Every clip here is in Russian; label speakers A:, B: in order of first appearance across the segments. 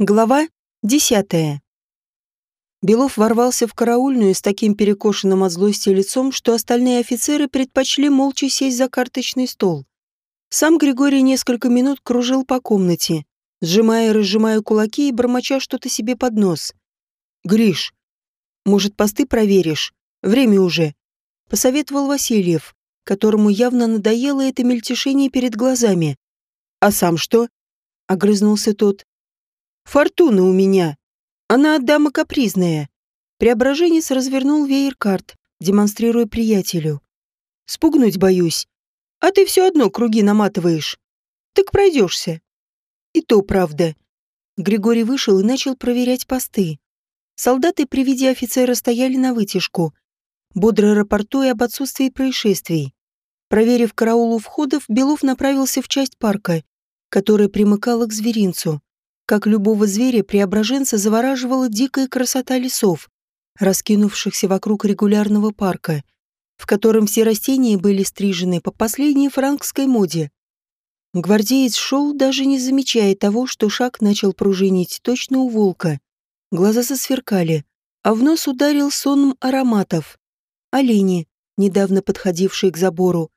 A: Глава десятая. Белов ворвался в караульную с таким перекошенным от злости лицом, что остальные офицеры предпочли молча сесть за карточный стол. Сам Григорий несколько минут кружил по комнате, сжимая и разжимая кулаки и бормоча что-то себе под нос. «Гриш, может, посты проверишь? Время уже», — посоветовал Васильев, которому явно надоело это мельтешение перед глазами. «А сам что?» — огрызнулся тот. Фортуна у меня. Она дама капризная. Преображенец развернул веер карт, демонстрируя приятелю. Спугнуть боюсь. А ты все одно круги наматываешь. Так пройдешься. И то правда. Григорий вышел и начал проверять посты. Солдаты при виде офицера стояли на вытяжку, бодро рапортуя об отсутствии происшествий. Проверив караул у входов, Белов направился в часть парка, которая примыкала к зверинцу. Как любого зверя, преображенца завораживала дикая красота лесов, раскинувшихся вокруг регулярного парка, в котором все растения были стрижены по последней франкской моде. Гвардеец шел, даже не замечая того, что шаг начал пружинить точно у волка. Глаза засверкали, а в нос ударил сонм ароматов. Олени, недавно подходившие к забору,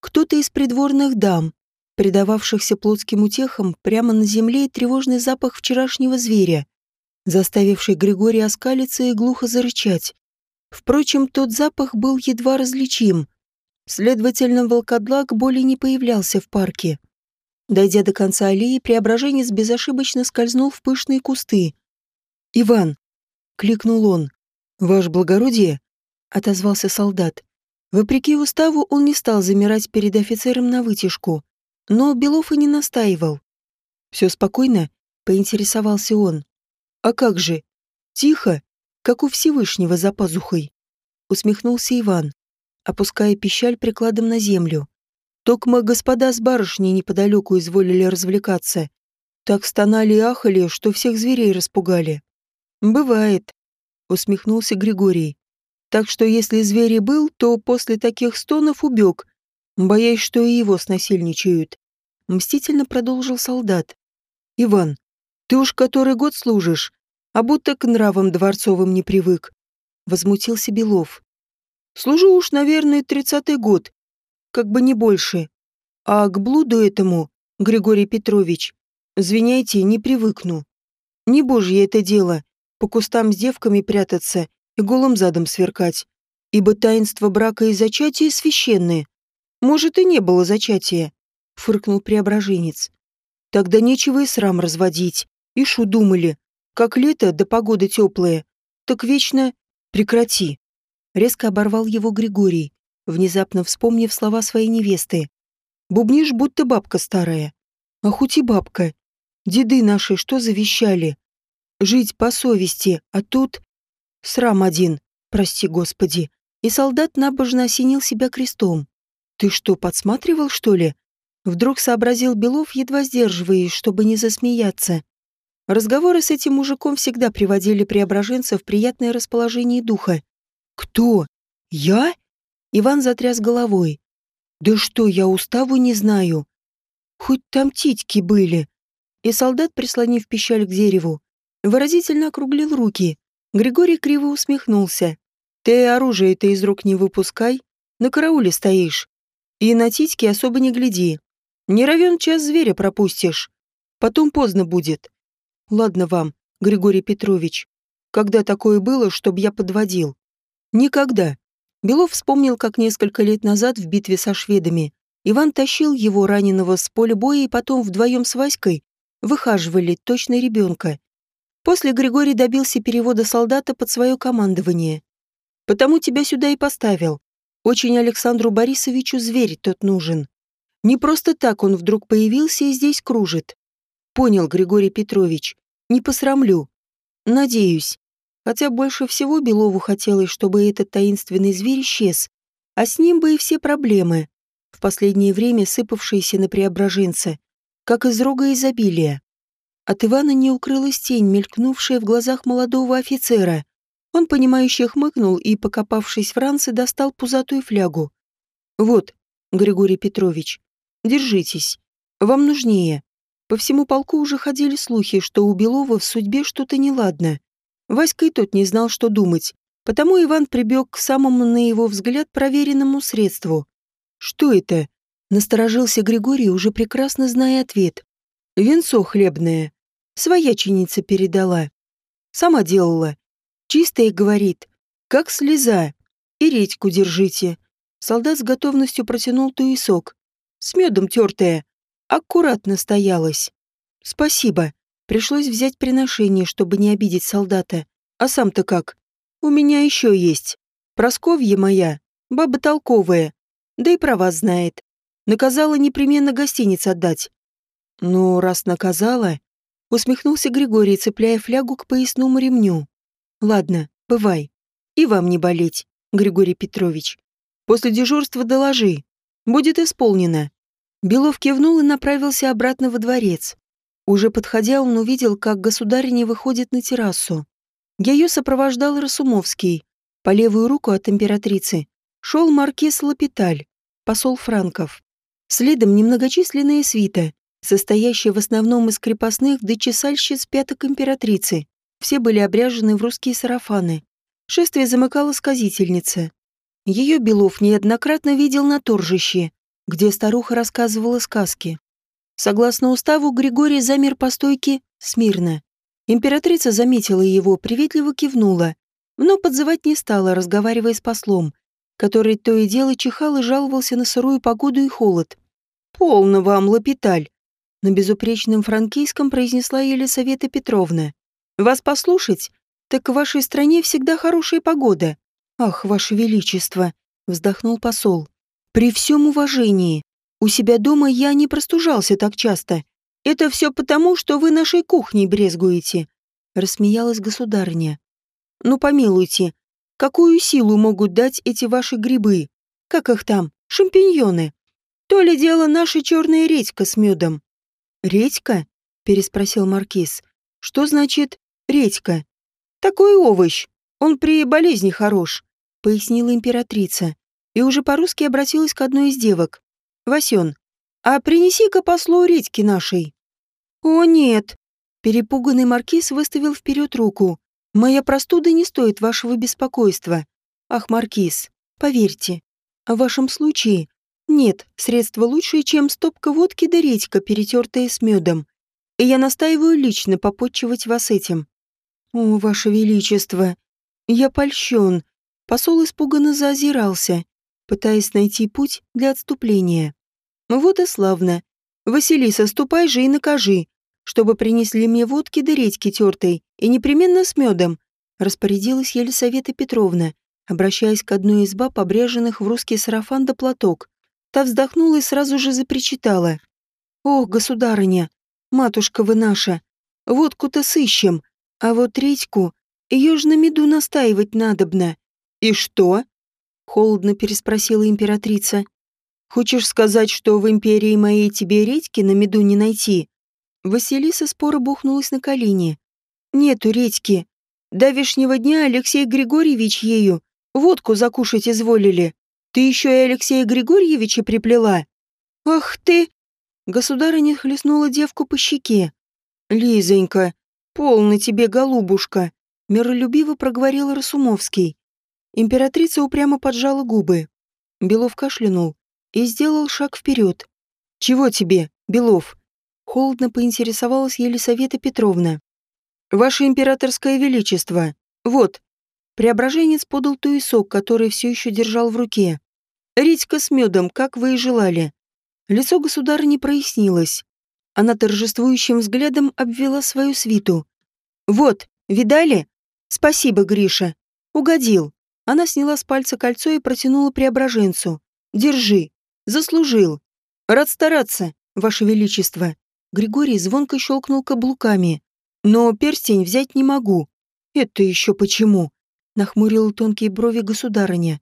A: кто-то из придворных дам, предававшихся плотским утехам, прямо на земле тревожный запах вчерашнего зверя, заставивший Григория оскалиться и глухо зарычать. Впрочем, тот запах был едва различим. Следовательно, волкодлак более не появлялся в парке. Дойдя до конца аллеи, преображенец безошибочно скользнул в пышные кусты. «Иван!» — кликнул он. «Ваше благородие!» — отозвался солдат. Вопреки уставу он не стал замирать перед офицером на вытяжку. Но Белов и не настаивал. «Все спокойно?» — поинтересовался он. «А как же? Тихо, как у Всевышнего за пазухой», — усмехнулся Иван, опуская пищаль прикладом на землю. «Токма господа с барышней неподалеку изволили развлекаться. Так стонали и ахали, что всех зверей распугали». «Бывает», — усмехнулся Григорий. «Так что если зверь был, то после таких стонов убег, боясь, что и его снасильничают. Мстительно продолжил солдат. «Иван, ты уж который год служишь, а будто к нравам дворцовым не привык», — возмутился Белов. «Служу уж, наверное, тридцатый год, как бы не больше. А к блуду этому, Григорий Петрович, извиняйте, не привыкну. Не божье это дело, по кустам с девками прятаться и голым задом сверкать, ибо таинство брака и зачатия священные. Может, и не было зачатия, фыркнул преображенец. Тогда нечего и срам разводить. И шу думали, как лето да погода теплая, так вечно прекрати. Резко оборвал его Григорий, внезапно вспомнив слова своей невесты. Бубнишь, будто бабка старая. А хоть и бабка. Деды наши что завещали? Жить по совести, а тут... Срам один, прости господи. И солдат набожно осенил себя крестом. «Ты что, подсматривал, что ли?» Вдруг сообразил Белов, едва сдерживаясь, чтобы не засмеяться. Разговоры с этим мужиком всегда приводили преображенца в приятное расположение духа. «Кто? Я?» Иван затряс головой. «Да что, я уставу не знаю. Хоть там титьки были». И солдат, прислонив пищаль к дереву, выразительно округлил руки. Григорий криво усмехнулся. «Ты оружие-то из рук не выпускай. На карауле стоишь. И на титьки особо не гляди. Не равен час зверя пропустишь. Потом поздно будет. Ладно вам, Григорий Петрович. Когда такое было, чтоб я подводил? Никогда. Белов вспомнил, как несколько лет назад в битве со шведами Иван тащил его раненого с поля боя и потом вдвоем с Васькой выхаживали точно ребенка. После Григорий добился перевода солдата под свое командование. «Потому тебя сюда и поставил. Очень Александру Борисовичу зверь тот нужен. Не просто так он вдруг появился и здесь кружит. Понял, Григорий Петрович. Не посрамлю. Надеюсь. Хотя больше всего Белову хотелось, чтобы этот таинственный зверь исчез. А с ним бы и все проблемы, в последнее время сыпавшиеся на преображенца, как из рога изобилия. От Ивана не укрылась тень, мелькнувшая в глазах молодого офицера. Он, понимающе хмыкнул и, покопавшись в ранце, достал пузатую флягу. «Вот, Григорий Петрович, держитесь. Вам нужнее». По всему полку уже ходили слухи, что у Белова в судьбе что-то неладно. Васька и тот не знал, что думать, потому Иван прибег к самому, на его взгляд, проверенному средству. «Что это?» — насторожился Григорий, уже прекрасно зная ответ. «Венцо хлебное. Свояченица передала. Сама делала. Чистая, говорит, как слеза. И редьку держите». Солдат с готовностью протянул туесок. С медом тертая. Аккуратно стоялась. «Спасибо. Пришлось взять приношение, чтобы не обидеть солдата. А сам-то как? У меня еще есть. Просковья моя, баба толковая, да и про вас знает. Наказала непременно гостиниц отдать. Ну, раз наказала, усмехнулся Григорий, цепляя флягу к поясному ремню. Ладно, бывай. И вам не болеть, Григорий Петрович. После дежурства доложи. Будет исполнено. Белов кивнул и направился обратно во дворец. Уже подходя, он увидел, как государиня выходит на террасу. Ее сопровождал Расумовский. По левую руку от императрицы шел маркиз Лапиталь, посол франков. Следом немногочисленная свита, состоящая в основном из крепостных да чесальщиц пяток императрицы. Все были обряжены в русские сарафаны. Шествие замыкала сказительница. Ее Белов неоднократно видел на торжище, где старуха рассказывала сказки. Согласно уставу, Григорий замер по стойке смирно. Императрица заметила его, приветливо кивнула, но подзывать не стала, разговаривая с послом, который то и дело чихал и жаловался на сырую погоду и холод. «Полно вам, лапиталь!» На безупречном франкийском произнесла Елисавета Петровна. «Вас послушать? Так в вашей стране всегда хорошая погода». «Ах, ваше величество!» — вздохнул посол. «При всем уважении, у себя дома я не простужался так часто. Это все потому, что вы нашей кухней брезгуете», — рассмеялась государыня. «Ну, помилуйте, какую силу могут дать эти ваши грибы? Как их там? Шампиньоны? То ли дело наша черная редька с медом». «Редька?» — переспросил маркиз. «Что значит редька?» «Такой овощ. Он при болезни хорош», — пояснила императрица. И уже по-русски обратилась к одной из девок. Васен, а принеси-ка послу редьки нашей». «О, нет!» Перепуганный маркиз выставил вперед руку. «Моя простуда не стоит вашего беспокойства. Ах, маркиз, поверьте, в вашем случае нет средства лучше, чем стопка водки да редька, перетертая с медом. И я настаиваю лично попотчевать вас этим». «О, ваше величество, я польщен». Посол испуганно заозирался пытаясь найти путь для отступления. «Вот и славно. Василиса, ступай же и накажи, чтобы принесли мне водки да редьки тертой, и непременно с медом», распорядилась Елисавета Петровна, обращаясь к одной из баб, обреженных в русский сарафан да платок. Та вздохнула и сразу же запричитала. «Ох, государыня, матушка вы наша, водку-то сыщем, а вот редьку, ее ж на меду настаивать надобно». «И что?» Холодно переспросила императрица. Хочешь сказать, что в империи моей тебе редьки на меду не найти? Василиса споро бухнулась на колени. Нету редьки. До вешнего дня Алексей Григорьевич ею водку закушать изволили. Ты еще и Алексея Григорьевича приплела. Ах ты! Государыня хлестнула девку по щеке. Лизонька, полно тебе, голубушка, миролюбиво проговорил Расумовский. Императрица упрямо поджала губы. Белов кашлянул и сделал шаг вперед. «Чего тебе, Белов?» Холодно поинтересовалась Елисавета Петровна. «Ваше императорское величество, вот». Преображенец подал туесок, который все еще держал в руке. «Редька с медом, как вы и желали». Лицо государыни прояснилось. Она торжествующим взглядом обвела свою свиту. «Вот, видали? Спасибо, Гриша. Угодил. Она сняла с пальца кольцо и протянула преображенцу. «Держи. Заслужил. Рад стараться, Ваше Величество». Григорий звонко щелкнул каблуками. «Но перстень взять не могу». «Это еще почему?» Нахмурила тонкие брови государыня.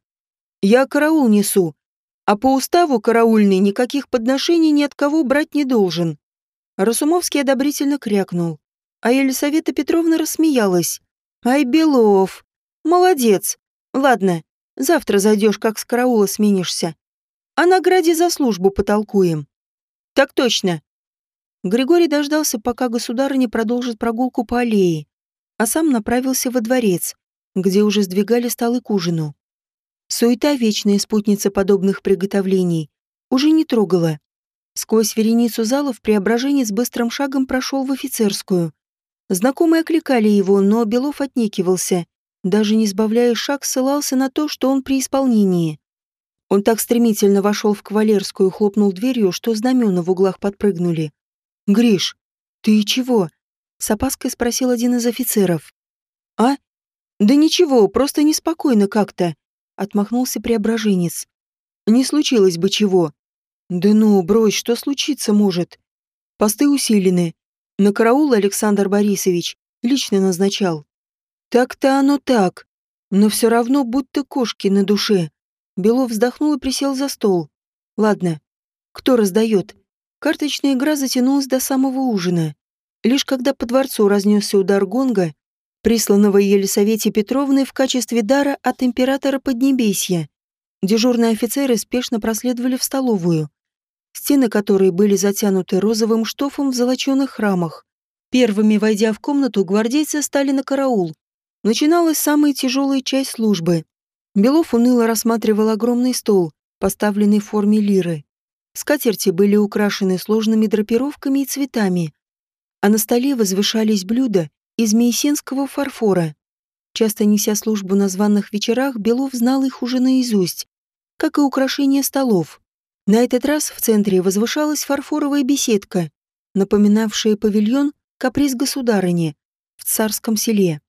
A: «Я караул несу, а по уставу караульный никаких подношений ни от кого брать не должен». Расумовский одобрительно крякнул, а Елисавета Петровна рассмеялась. «Ай, Белов! Молодец! Ладно, завтра зайдешь, как с караула сменишься. О награде за службу потолкуем. Так точно. Григорий дождался, пока государыня продолжит прогулку по аллее, а сам направился во дворец, где уже сдвигали столы к ужину. Суета, вечная спутница подобных приготовлений, уже не трогала. Сквозь вереницу залов преображенец быстрым шагом прошел в офицерскую. Знакомые окликали его, но Белов отнекивался, даже не сбавляя шаг, ссылался на то, что он при исполнении. Он так стремительно вошел в кавалерскую и хлопнул дверью, что знамена в углах подпрыгнули. «Гриш, ты чего?» — с опаской спросил один из офицеров. «А? Да ничего, просто неспокойно как-то», — отмахнулся преображенец. «Не случилось бы чего». «Да ну, брось, что случиться может?» «Посты усилены. На караул Александр Борисович лично назначал. Так-то оно так, но все равно будто кошки на душе. Белов вздохнул и присел за стол. Ладно, кто раздает? Карточная игра затянулась до самого ужина. Лишь когда по дворцу разнесся удар гонга, присланного Елисавете Петровной в качестве дара от императора Поднебесья, дежурные офицеры спешно проследовали в столовую, стены которой были затянуты розовым штофом в золоченых рамах. Первыми войдя в комнату, гвардейцы стали на караул, Начиналась самая тяжелая часть службы. Белов уныло рассматривал огромный стол, поставленный в форме лиры. Скатерти были украшены сложными драпировками и цветами, а на столе возвышались блюда из мейсенского фарфора. Часто неся службу на званных вечерах, Белов знал их уже наизусть, как и украшения столов. На этот раз в центре возвышалась фарфоровая беседка, напоминавшая павильон каприз государыни в царском селе.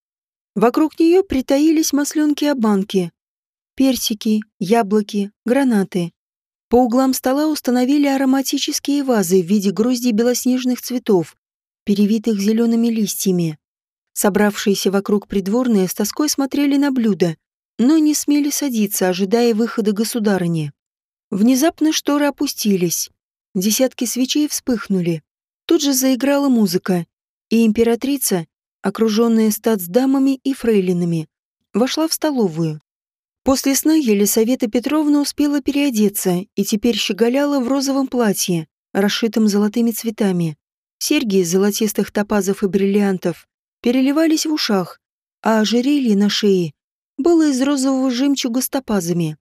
A: Вокруг нее притаились масленки-обанки, персики, яблоки, гранаты. По углам стола установили ароматические вазы в виде грозди белоснежных цветов, перевитых зелеными листьями. Собравшиеся вокруг придворные с тоской смотрели на блюда, но не смели садиться, ожидая выхода государыни. Внезапно шторы опустились. Десятки свечей вспыхнули. Тут же заиграла музыка, и императрица, окруженная статсдамами и фрейлинами, вошла в столовую. После сна Елисавета Петровна успела переодеться и теперь щеголяла в розовом платье, расшитом золотыми цветами. Серьги из золотистых топазов и бриллиантов переливались в ушах, а ожерелье на шее было из розового жемчуга с топазами.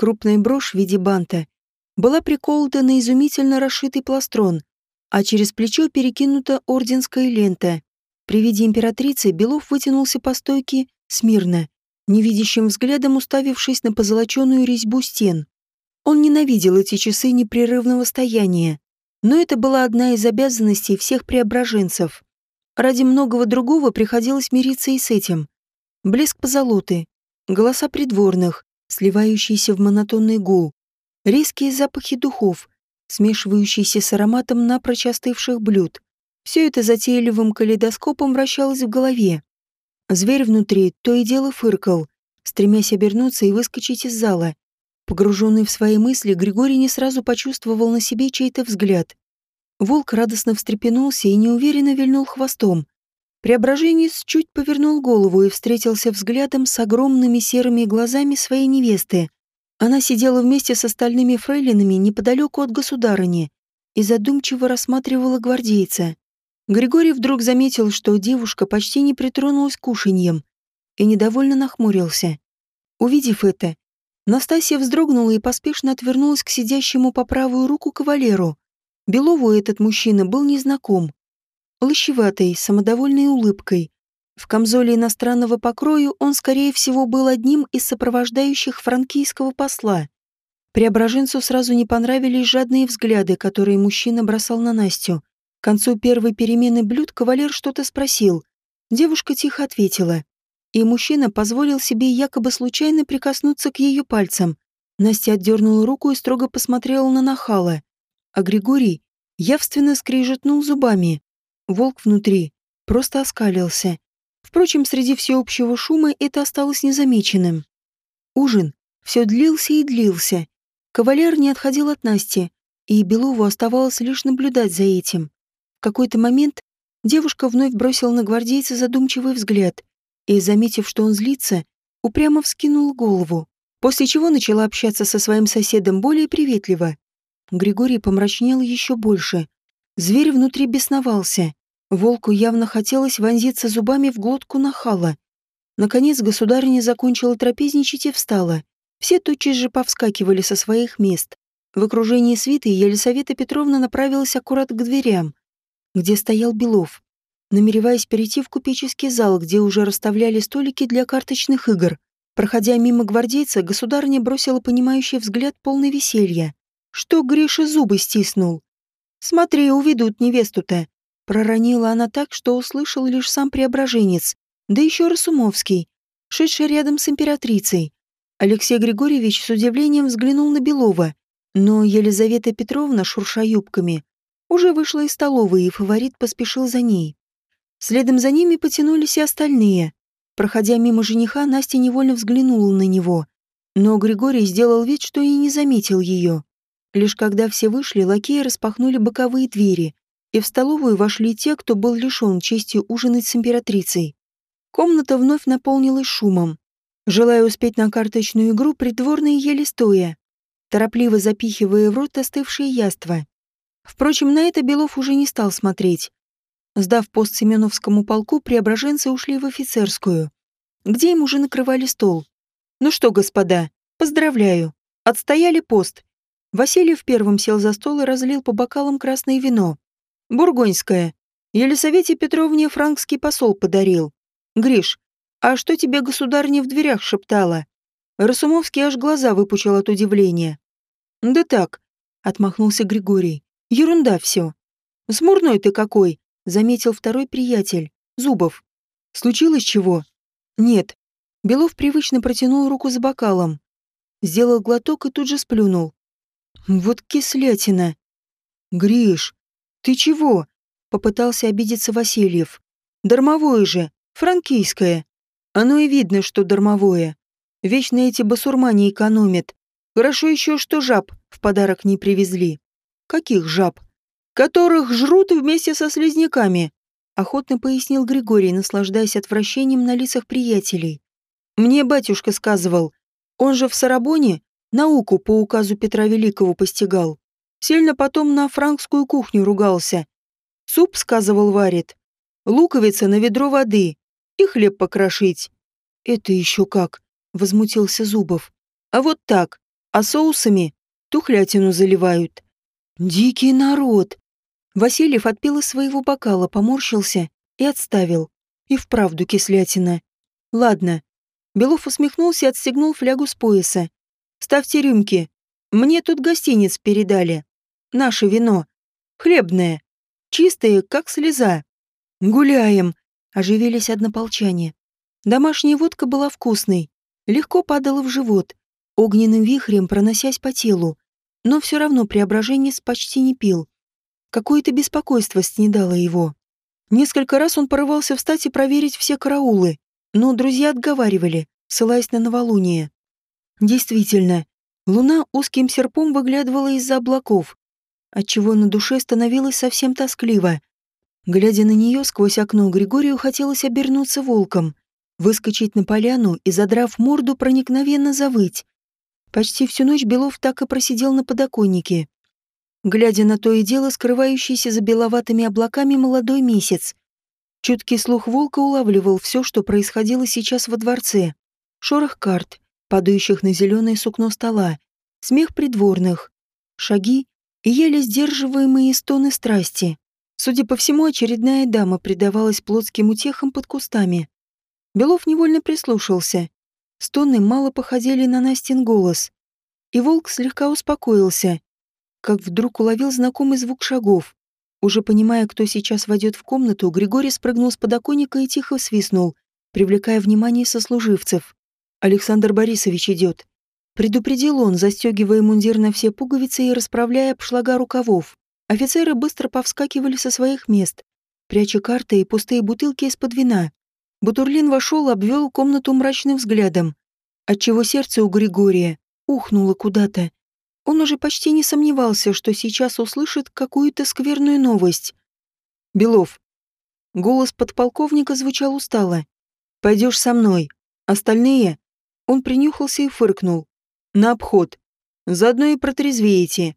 A: Крупная брошь в виде банта была приколота на изумительно расшитый пластрон, а через плечо перекинута орденская лента. При виде императрицы Белов вытянулся по стойке смирно, невидящим взглядом уставившись на позолоченную резьбу стен. Он ненавидел эти часы непрерывного стояния, но это была одна из обязанностей всех преображенцев. Ради многого другого приходилось мириться и с этим. Блеск позолоты, голоса придворных, сливающиеся в монотонный гул, резкие запахи духов, смешивающиеся с ароматом напрочь остывших блюд, все это затейливым калейдоскопом вращалось в голове. Зверь внутри то и дело фыркал, стремясь обернуться и выскочить из зала. Погруженный в свои мысли, Григорий не сразу почувствовал на себе чей-то взгляд. Волк радостно встрепенулся и неуверенно вильнул хвостом. Преображенец чуть повернул голову и встретился взглядом с огромными серыми глазами своей невесты. Она сидела вместе с остальными фрейлинами неподалеку от государыни и задумчиво рассматривала гвардейца. Григорий вдруг заметил, что девушка почти не притронулась к кушаньям и недовольно нахмурился. Увидев это, Настасья вздрогнула и поспешно отвернулась к сидящему по правую руку кавалеру. Белову этот мужчина был незнаком. Лощеватой, самодовольной улыбкой. В камзоле иностранного покрою он, скорее всего, был одним из сопровождающих франкийского посла. Преображенцу сразу не понравились жадные взгляды, которые мужчина бросал на Настю. К концу первой перемены блюд кавалер что-то спросил. Девушка тихо ответила. И мужчина позволил себе якобы случайно прикоснуться к ее пальцам. Настя отдернула руку и строго посмотрела на нахала. А Григорий явственно скрижетнул зубами. Волк внутри просто оскалился. Впрочем, среди всеобщего шума это осталось незамеченным. Ужин все длился и длился. Кавалер не отходил от Насти, и Белову оставалось лишь наблюдать за этим. В какой-то момент девушка вновь бросила на гвардейца задумчивый взгляд и, заметив, что он злится, упрямо вскинула голову, после чего начала общаться со своим соседом более приветливо. Григорий помрачнел еще больше. Зверь внутри бесновался. Волку явно хотелось вонзиться зубами в глотку нахала. Наконец государиня закончила трапезничать и встала. Все тотчас же повскакивали со своих мест. В окружении свиты Елисавета Петровна направилась аккурат к дверям, где стоял Белов, намереваясь перейти в купеческий зал, где уже расставляли столики для карточных игр. Проходя мимо гвардейца, государыня бросила понимающий взгляд полный веселья. Что Гриша зубы стиснул? «Смотри, уведут невесту-то!» Проронила она так, что услышал лишь сам преображенец, да еще Расумовский, шедший рядом с императрицей. Алексей Григорьевич с удивлением взглянул на Белова, но Елизавета Петровна, шурша юбками, уже вышла из столовой, и фаворит поспешил за ней. Следом за ними потянулись и остальные. Проходя мимо жениха, Настя невольно взглянула на него, но Григорий сделал вид, что и не заметил ее. Лишь когда все вышли, лакеи распахнули боковые двери, и в столовую вошли те, кто был лишен чести ужинать с императрицей. Комната вновь наполнилась шумом. Желая успеть на карточную игру, придворные ели стоя, торопливо запихивая в рот остывшие яства. Впрочем, на это Белов уже не стал смотреть. Сдав пост Семеновскому полку, преображенцы ушли в офицерскую, где им уже накрывали стол. «Ну что, господа, поздравляю. Отстояли пост». Васильев первым сел за стол и разлил по бокалам красное вино. «Бургоньское. Елисавете Петровне франкский посол подарил. Гриш, а что тебе государня в дверях шептала? Расумовский аж глаза выпучил от удивления. Да так, отмахнулся Григорий. Ерунда все. Смурной ты какой, заметил второй приятель, Зубов. Случилось чего? Нет. Белов привычно протянул руку за бокалом. Сделал глоток и тут же сплюнул. Вот кислятина. Гриш, ты чего? Попытался обидеться Васильев. Дармовое же. Франкийское. Оно и видно, что дармовое. Вечно эти басурмане экономят. Хорошо еще, что жаб в подарок не привезли. Каких жаб? Которых жрут вместе со слизняками. Охотно пояснил Григорий, наслаждаясь отвращением на лицах приятелей. Мне батюшка сказывал, он же в Сарабоне науку по указу Петра Великого постигал. Сильно потом на франкскую кухню ругался. Суп, сказывал, варит. Луковица на ведро воды и хлеб покрошить. Это еще как, возмутился Зубов. А вот так, а соусами тухлятину заливают. Дикий народ. Васильев отпил из своего бокала, поморщился и отставил. И вправду кислятина. Ладно. Белов усмехнулся и отстегнул флягу с пояса. Ставьте рюмки. Мне тут гостиниц передали. Наше вино. Хлебное. Чистое, как слеза. Гуляем, Оживились однополчане. Домашняя водка была вкусной, легко падала в живот, огненным вихрем проносясь по телу, но все равно преображенец почти не пил. Какое-то беспокойство снедало его. Несколько раз он порывался встать и проверить все караулы, но друзья отговаривали, ссылаясь на новолуние. Действительно, луна узким серпом выглядывала из-за облаков, отчего на душе становилось совсем тоскливо. Глядя на нее сквозь окно, Григорию хотелось обернуться волком, выскочить на поляну и, задрав морду, проникновенно завыть. Почти всю ночь Белов так и просидел на подоконнике, глядя на то и дело скрывающийся за беловатыми облаками молодой месяц. Чуткий слух волка улавливал все, что происходило сейчас во дворце. Шорох карт, падающих на зеленое сукно стола, смех придворных, шаги и еле сдерживаемые стоны страсти. Судя по всему, очередная дама предавалась плотским утехам под кустами. Белов невольно прислушался. Стоны мало походили на Настин голос. И волк слегка успокоился, как вдруг уловил знакомый звук шагов. Уже понимая, кто сейчас войдет в комнату, Григорий спрыгнул с подоконника и тихо свистнул, привлекая внимание сослуживцев. «Александр Борисович идет», — предупредил он, застегивая мундир на все пуговицы и расправляя обшлага рукавов. Офицеры быстро повскакивали со своих мест, пряча карты и пустые бутылки из-под вина. Бутурлин вошел, обвел комнату мрачным взглядом, отчего сердце у Григория ухнуло куда-то. Он уже почти не сомневался, что сейчас услышит какую-то скверную новость. «Белов». Голос подполковника звучал устало. «Пойдешь со мной. Остальные...» Он принюхался и фыркнул. «На обход. Заодно и протрезвеете.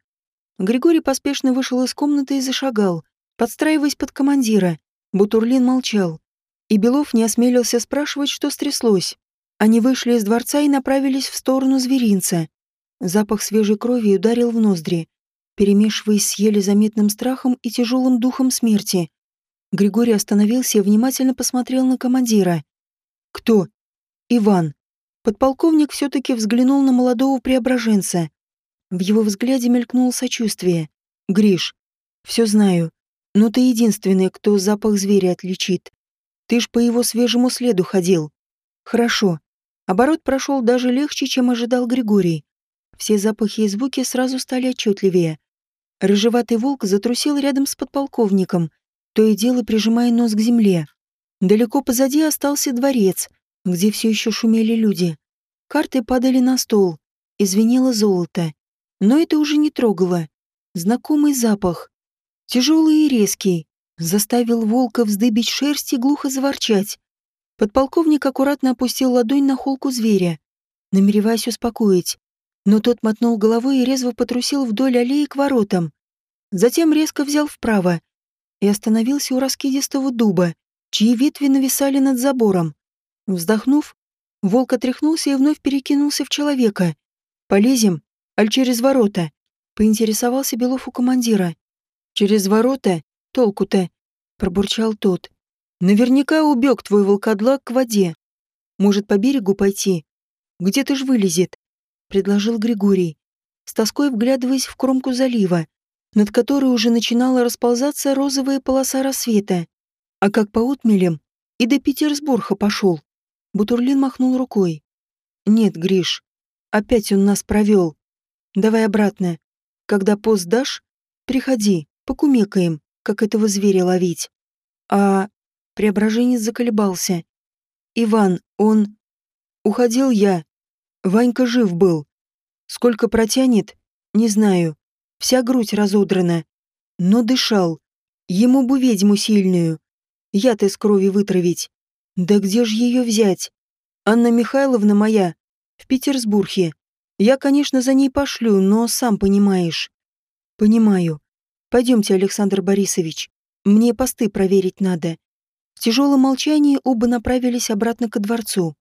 A: Григорий поспешно вышел из комнаты и зашагал, подстраиваясь под командира. Бутурлин молчал. И Белов не осмелился спрашивать, что стряслось. Они вышли из дворца и направились в сторону зверинца. Запах свежей крови ударил в ноздри, перемешиваясь с еле заметным страхом и тяжелым духом смерти. Григорий остановился и внимательно посмотрел на командира. «Кто?» «Иван». Подполковник все-таки взглянул на молодого преображенца. В его взгляде мелькнуло сочувствие. «Гриш, все знаю, но ты единственный, кто запах зверя отличит. Ты ж по его свежему следу ходил. Хорошо. Оборот прошел даже легче, чем ожидал Григорий. Все запахи и звуки сразу стали отчетливее. Рыжеватый волк затрусил рядом с подполковником, то и дело прижимая нос к земле. Далеко позади остался дворец, где все еще шумели люди. Карты падали на стол, и звенело золото. Но это уже не трогало. Знакомый запах. Тяжелый и резкий. Заставил волка вздыбить шерсть и глухо заворчать. Подполковник аккуратно опустил ладонь на холку зверя, намереваясь успокоить. Но тот мотнул головой и резво потрусил вдоль аллеи к воротам. Затем резко взял вправо и остановился у раскидистого дуба, чьи ветви нависали над забором. Вздохнув, волк отряхнулся и вновь перекинулся в человека. «Полезем? Аль через ворота?» — поинтересовался Белов у командира. «Через ворота? Толку-то?» — пробурчал тот. «Наверняка убег твой волкодлак к воде. Может, по берегу пойти? Где-то ж вылезет предложил Григорий, с тоской вглядываясь в кромку залива, над которой уже начинала расползаться розовая полоса рассвета. А как по утмелям и до Петербурга пошел. Бутурлин махнул рукой. «Нет, Гриш, опять он нас провел. Давай обратно. Когда пост дашь, приходи, покумекаем, как этого зверя ловить». А преображенец заколебался. «Иван, он...» «Уходил я, Ванька жив был. Сколько протянет, не знаю. Вся грудь разодрана. Но дышал. Ему бы ведьму сильную. Яд из крови вытравить. Да где ж ее взять? Анна Михайловна моя. В Петербурге. Я, конечно, за ней пошлю, но сам понимаешь. Понимаю. Пойдемте, Александр Борисович. Мне посты проверить надо. В тяжелом молчании оба направились обратно ко дворцу.